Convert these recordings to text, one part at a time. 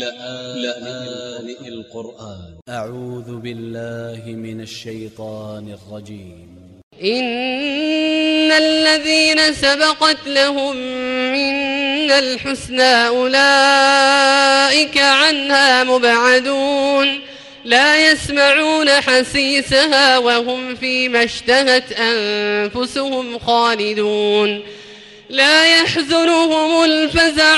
لآن القرآن. أ ع و ذ ب ا ل ل ه من ا ل ش ي ط ا ن ا ل ج ي م إن الذين سبقت لهم منا الحسنى أولئك عنها مبعدون. لا يسمعون حسيسها وهم فيما اشتهت أنفسهم خالدون. لا يحزنهم الفزع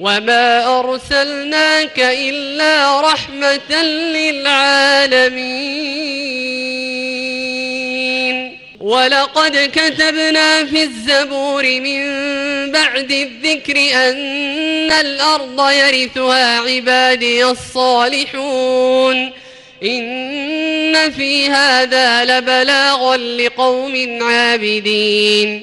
وما أرسلناك إلا رحمة للعالمين. ولقد كتبنا في الزبور من بعد الذكر أن الأرض يرثها عبادي الصالحون. إن في هذا لبلاغا لقوم عابدين.